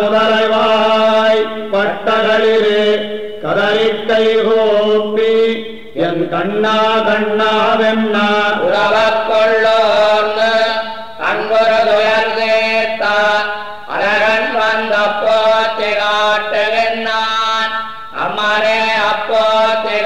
முதலைவாய் பட்டகளிலே கதறிக்கை copy. என் கண்ணா கண்ணா வெண்ணா. உறவக் கொள்ளோர்ந்து அன்புறு துயர் சேர்த்தான் அழகன் வந்த போத்தி காட்டுகின்றான் அம்மனே அப்போத்தி